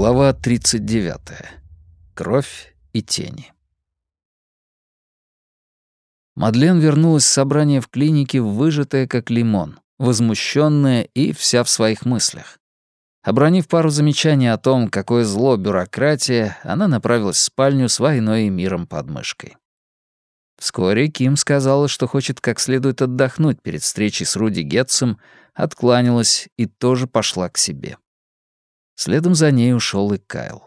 Глава 39. Кровь и тени. Мадлен вернулась с собрания в клинике, выжатая как лимон, возмущенная и вся в своих мыслях. Обронив пару замечаний о том, какое зло бюрократия, она направилась в спальню с войной и миром под мышкой. Вскоре Ким сказала, что хочет как следует отдохнуть перед встречей с Руди Гетцем, откланялась и тоже пошла к себе. Следом за ней ушел и Кайл.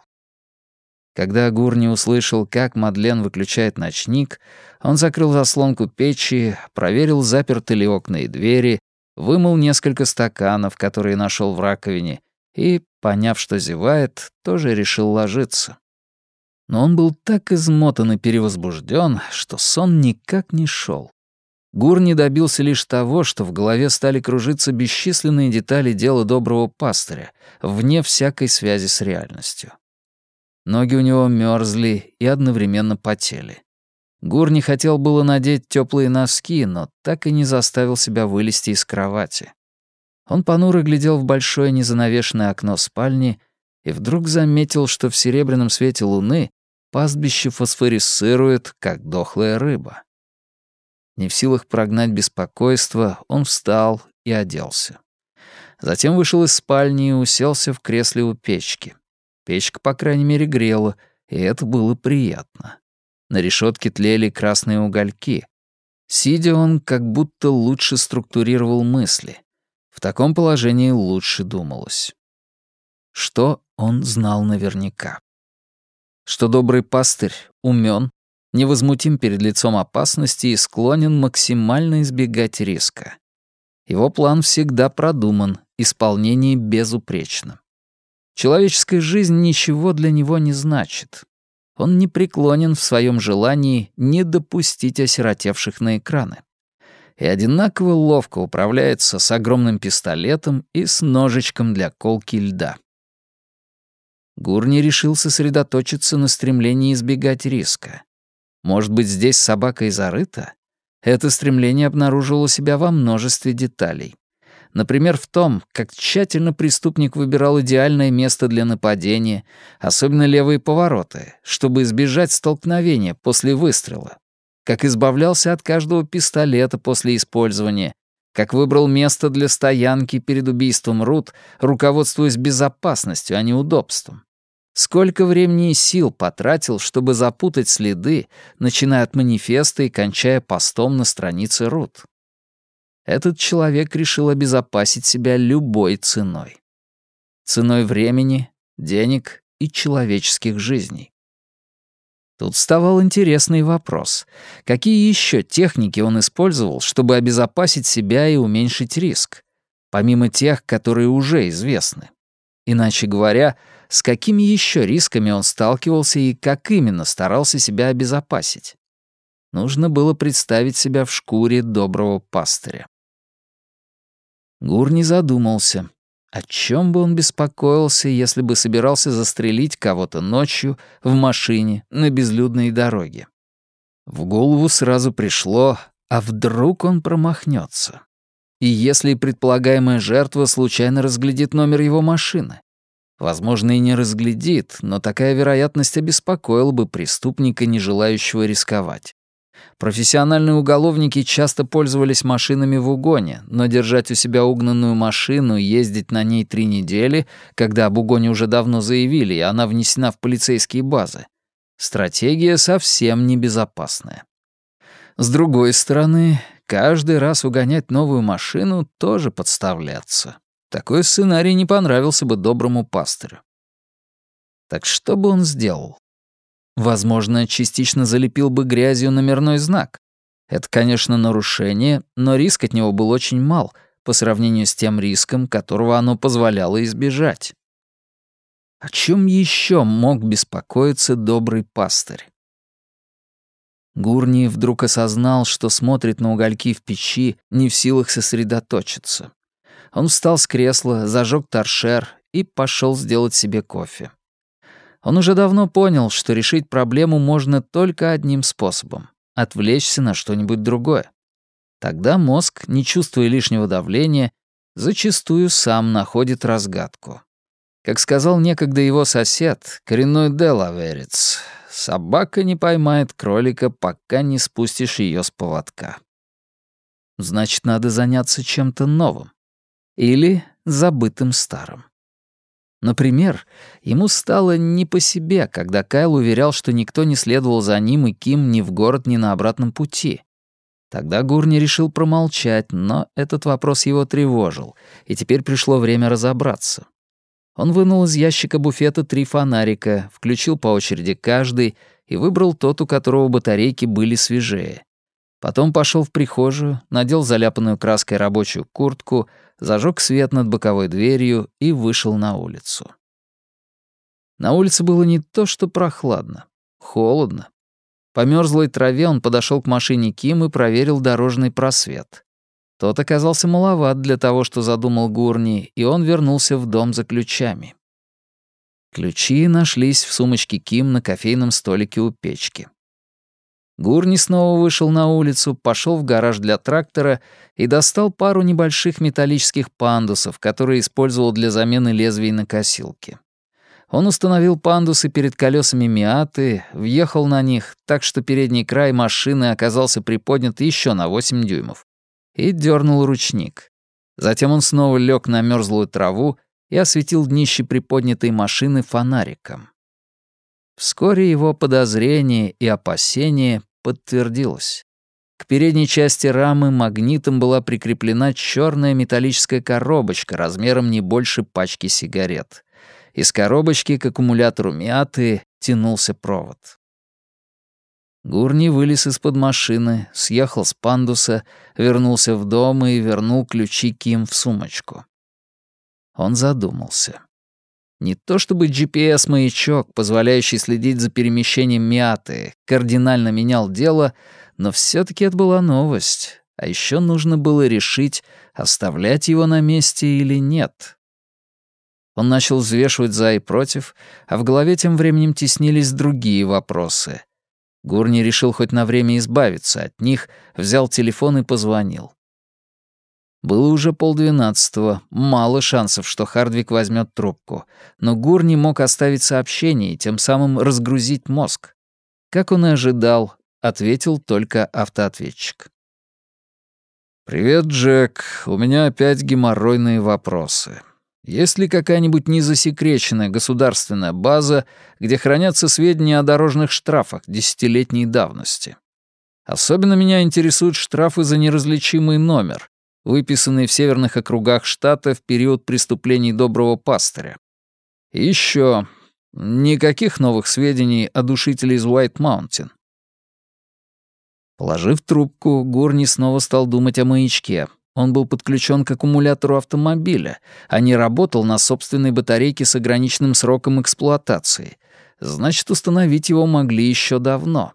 Когда Гурни услышал, как Мадлен выключает ночник, он закрыл заслонку печи, проверил, заперты ли окна и двери, вымыл несколько стаканов, которые нашел в раковине, и, поняв, что зевает, тоже решил ложиться. Но он был так измотан и перевозбужден, что сон никак не шел. Гурни добился лишь того, что в голове стали кружиться бесчисленные детали дела доброго пастыря, вне всякой связи с реальностью. Ноги у него мерзли и одновременно потели. Гурни хотел было надеть теплые носки, но так и не заставил себя вылезти из кровати. Он понуро глядел в большое незанавешенное окно спальни и вдруг заметил, что в серебряном свете луны пастбище фосфорисцирует, как дохлая рыба. Не в силах прогнать беспокойство, он встал и оделся. Затем вышел из спальни и уселся в кресле у печки. Печка, по крайней мере, грела, и это было приятно. На решетке тлели красные угольки. Сидя, он как будто лучше структурировал мысли. В таком положении лучше думалось. Что он знал наверняка? Что добрый пастырь умен, невозмутим перед лицом опасности и склонен максимально избегать риска. Его план всегда продуман, исполнение безупречно. Человеческая жизнь ничего для него не значит. Он не преклонен в своем желании не допустить осиротевших на экраны. И одинаково ловко управляется с огромным пистолетом и с ножичком для колки льда. Гурни решил сосредоточиться на стремлении избегать риска. Может быть, здесь собака и зарыта? Это стремление обнаружило себя во множестве деталей. Например, в том, как тщательно преступник выбирал идеальное место для нападения, особенно левые повороты, чтобы избежать столкновения после выстрела. Как избавлялся от каждого пистолета после использования, как выбрал место для стоянки перед убийством Рут, руководствуясь безопасностью, а не удобством. Сколько времени и сил потратил, чтобы запутать следы, начиная от манифеста и кончая постом на странице Рут. Этот человек решил обезопасить себя любой ценой. Ценой времени, денег и человеческих жизней. Тут вставал интересный вопрос. Какие еще техники он использовал, чтобы обезопасить себя и уменьшить риск, помимо тех, которые уже известны? Иначе говоря, с какими еще рисками он сталкивался и как именно старался себя обезопасить. Нужно было представить себя в шкуре доброго пастыря. Гур не задумался. О чем бы он беспокоился, если бы собирался застрелить кого-то ночью в машине на безлюдной дороге? В голову сразу пришло, а вдруг он промахнется? И если предполагаемая жертва случайно разглядит номер его машины? Возможно, и не разглядит, но такая вероятность обеспокоила бы преступника, не желающего рисковать. Профессиональные уголовники часто пользовались машинами в угоне, но держать у себя угнанную машину и ездить на ней три недели, когда об угоне уже давно заявили, и она внесена в полицейские базы, стратегия совсем небезопасная. С другой стороны, каждый раз угонять новую машину тоже подставляться. Такой сценарий не понравился бы доброму пастырю. Так что бы он сделал? Возможно, частично залепил бы грязью номерной знак. Это, конечно, нарушение, но риск от него был очень мал по сравнению с тем риском, которого оно позволяло избежать. О чем еще мог беспокоиться добрый пастырь? Гурни вдруг осознал, что смотрит на угольки в печи, не в силах сосредоточиться. Он встал с кресла, зажег торшер и пошел сделать себе кофе. Он уже давно понял, что решить проблему можно только одним способом — отвлечься на что-нибудь другое. Тогда мозг, не чувствуя лишнего давления, зачастую сам находит разгадку. Как сказал некогда его сосед, коренной делаверец, собака не поймает кролика, пока не спустишь ее с поводка. Значит, надо заняться чем-то новым. Или забытым старым. Например, ему стало не по себе, когда Кайл уверял, что никто не следовал за ним и Ким ни в город, ни на обратном пути. Тогда Гурни решил промолчать, но этот вопрос его тревожил, и теперь пришло время разобраться. Он вынул из ящика буфета три фонарика, включил по очереди каждый и выбрал тот, у которого батарейки были свежее. Потом пошел в прихожую, надел заляпанную краской рабочую куртку, зажег свет над боковой дверью и вышел на улицу. На улице было не то что прохладно, холодно. По мёрзлой траве он подошел к машине Ким и проверил дорожный просвет. Тот оказался маловат для того, что задумал Гурни, и он вернулся в дом за ключами. Ключи нашлись в сумочке Ким на кофейном столике у печки. Гурни снова вышел на улицу, пошел в гараж для трактора и достал пару небольших металлических пандусов, которые использовал для замены лезвий на косилке. Он установил пандусы перед колесами Миаты, въехал на них, так что передний край машины оказался приподнят еще на 8 дюймов, и дернул ручник. Затем он снова лег на мерзлую траву и осветил днище приподнятой машины фонариком. Вскоре его подозрение и опасение подтвердилось. К передней части рамы магнитом была прикреплена черная металлическая коробочка размером не больше пачки сигарет. Из коробочки к аккумулятору Миаты тянулся провод. Гурни вылез из-под машины, съехал с пандуса, вернулся в дом и вернул ключи Ким в сумочку. Он задумался. Не то чтобы GPS-маячок, позволяющий следить за перемещением Миаты, кардинально менял дело, но все таки это была новость. А еще нужно было решить, оставлять его на месте или нет. Он начал взвешивать за и против, а в голове тем временем теснились другие вопросы. Гурни решил хоть на время избавиться от них, взял телефон и позвонил. Было уже полдвенадцатого, мало шансов, что Хардвик возьмет трубку, но Гурни мог оставить сообщение и тем самым разгрузить мозг. Как он и ожидал, ответил только автоответчик. «Привет, Джек. У меня опять геморройные вопросы. Есть ли какая-нибудь незасекреченная государственная база, где хранятся сведения о дорожных штрафах десятилетней давности? Особенно меня интересуют штрафы за неразличимый номер, выписанные в северных округах штата в период преступлений доброго пастыря. Еще никаких новых сведений о душителе из Уайт Маунтин. Положив трубку, Гурни снова стал думать о маячке, он был подключен к аккумулятору автомобиля, а не работал на собственной батарейке с ограниченным сроком эксплуатации. Значит, установить его могли еще давно.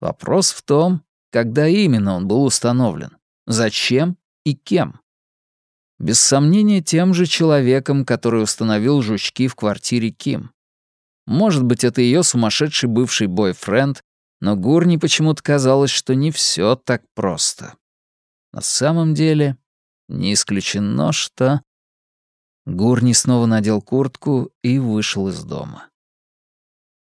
Вопрос в том, когда именно он был установлен, зачем и кем. Без сомнения, тем же человеком, который установил жучки в квартире Ким. Может быть, это ее сумасшедший бывший бойфренд, но Гурни почему-то казалось, что не все так просто. На самом деле, не исключено, что... Гурни снова надел куртку и вышел из дома.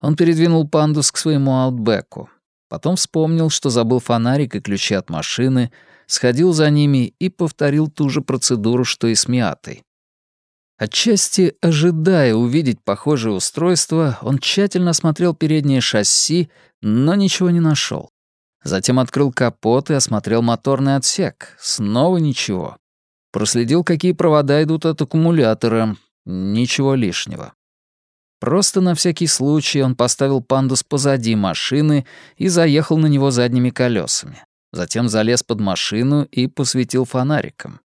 Он передвинул пандус к своему аутбеку. Потом вспомнил, что забыл фонарик и ключи от машины, сходил за ними и повторил ту же процедуру, что и с Миатой. Отчасти ожидая увидеть похожее устройство, он тщательно осмотрел переднее шасси, но ничего не нашел. Затем открыл капот и осмотрел моторный отсек. Снова ничего. Проследил, какие провода идут от аккумулятора. Ничего лишнего. Просто на всякий случай он поставил пандус позади машины и заехал на него задними колесами. Затем залез под машину и посветил фонариком.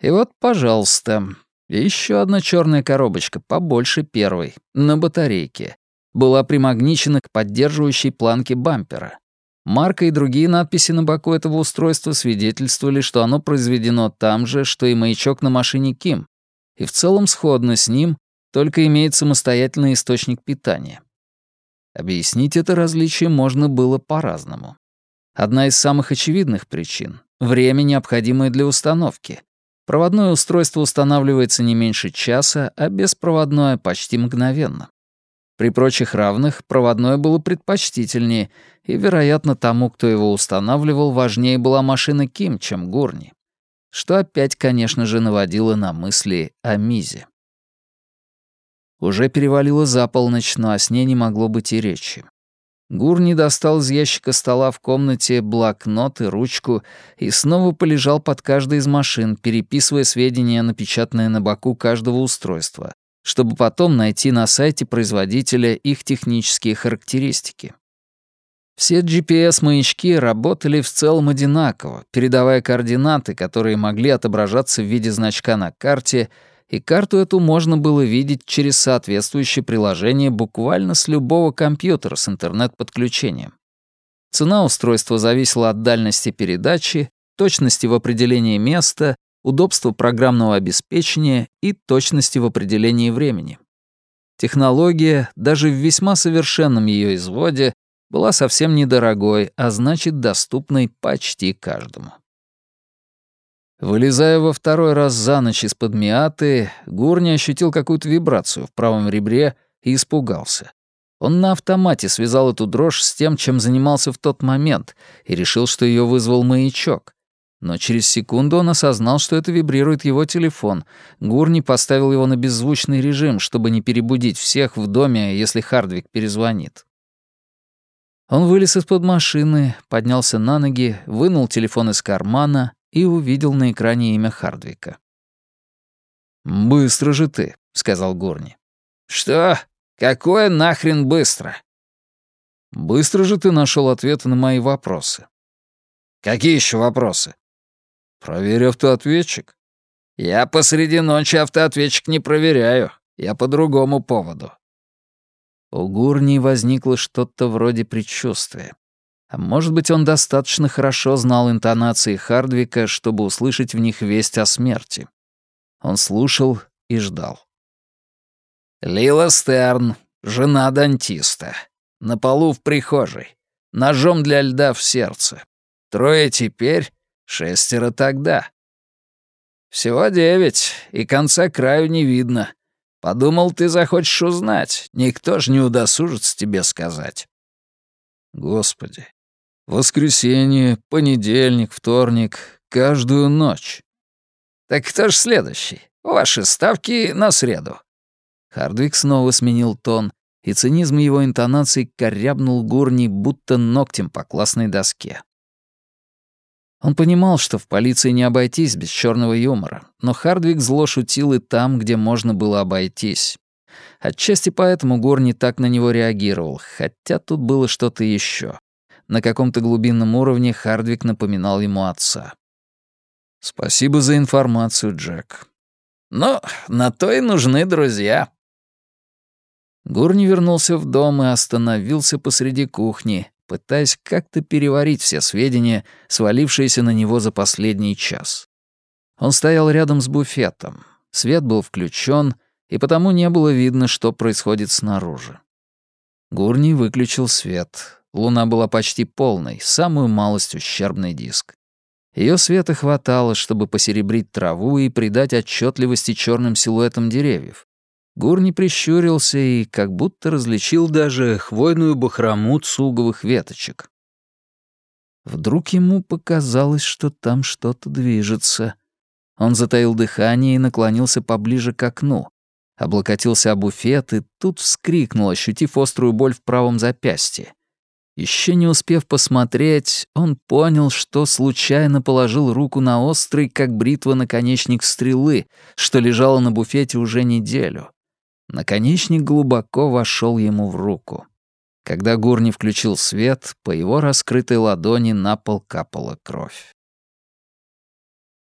И вот, пожалуйста, еще одна черная коробочка, побольше первой, на батарейке. Была примагничена к поддерживающей планке бампера. Марка и другие надписи на боку этого устройства свидетельствовали, что оно произведено там же, что и маячок на машине Ким, и в целом сходно с ним, только имеет самостоятельный источник питания. Объяснить это различие можно было по-разному. Одна из самых очевидных причин — время, необходимое для установки. Проводное устройство устанавливается не меньше часа, а беспроводное — почти мгновенно. При прочих равных проводное было предпочтительнее, и, вероятно, тому, кто его устанавливал, важнее была машина Ким, чем Гурни. Что опять, конечно же, наводило на мысли о Мизе. Уже перевалило за полночь, но о сне не могло быть и речи. Гурни достал из ящика стола в комнате блокнот и ручку и снова полежал под каждой из машин, переписывая сведения, напечатанные на боку каждого устройства, чтобы потом найти на сайте производителя их технические характеристики. Все GPS-маячки работали в целом одинаково, передавая координаты, которые могли отображаться в виде значка на карте, и карту эту можно было видеть через соответствующее приложение буквально с любого компьютера с интернет-подключением. Цена устройства зависела от дальности передачи, точности в определении места удобство программного обеспечения и точности в определении времени. Технология, даже в весьма совершенном ее изводе, была совсем недорогой, а значит, доступной почти каждому. Вылезая во второй раз за ночь из-под Миаты, Гурни ощутил какую-то вибрацию в правом ребре и испугался. Он на автомате связал эту дрожь с тем, чем занимался в тот момент, и решил, что ее вызвал маячок. Но через секунду он осознал, что это вибрирует его телефон. Гурни поставил его на беззвучный режим, чтобы не перебудить всех в доме, если Хардвик перезвонит. Он вылез из-под машины, поднялся на ноги, вынул телефон из кармана и увидел на экране имя Хардвика. «Быстро же ты», — сказал Гурни. «Что? Какое нахрен быстро?» «Быстро же ты нашел ответы на мои вопросы». «Какие еще вопросы?» «Проверь автоответчик». «Я посреди ночи автоответчик не проверяю. Я по другому поводу». У Гурни возникло что-то вроде предчувствия. А может быть, он достаточно хорошо знал интонации Хардвика, чтобы услышать в них весть о смерти. Он слушал и ждал. «Лила Стерн, жена дантиста. На полу в прихожей. Ножом для льда в сердце. Трое теперь, Шестеро тогда. Всего девять, и конца краю не видно. Подумал, ты захочешь узнать. Никто ж не удосужится тебе сказать. Господи. Воскресенье, понедельник, вторник, каждую ночь. Так кто ж следующий? Ваши ставки на среду. Хардвик снова сменил тон, и цинизм его интонаций корябнул Гурни, будто ногтем по классной доске. Он понимал, что в полиции не обойтись без черного юмора, но Хардвик зло шутил и там, где можно было обойтись. Отчасти поэтому Гор так на него реагировал, хотя тут было что-то еще. На каком-то глубинном уровне Хардвик напоминал ему отца. «Спасибо за информацию, Джек». «Ну, на то и нужны друзья». Гурни вернулся в дом и остановился посреди кухни, пытаясь как-то переварить все сведения, свалившиеся на него за последний час. Он стоял рядом с буфетом. Свет был включен, и потому не было видно, что происходит снаружи. Гурни выключил свет. Луна была почти полной, самую малость ущербный диск. Ее света хватало, чтобы посеребрить траву и придать отчетливости черным силуэтам деревьев, Гурни прищурился и как будто различил даже хвойную бахрому цуговых веточек. Вдруг ему показалось, что там что-то движется. Он затаил дыхание и наклонился поближе к окну. Облокотился об буфет и тут вскрикнул, ощутив острую боль в правом запястье. Еще не успев посмотреть, он понял, что случайно положил руку на острый, как бритва, наконечник стрелы, что лежало на буфете уже неделю. Наконечник глубоко вошел ему в руку. Когда Гурни включил свет, по его раскрытой ладони на пол капала кровь.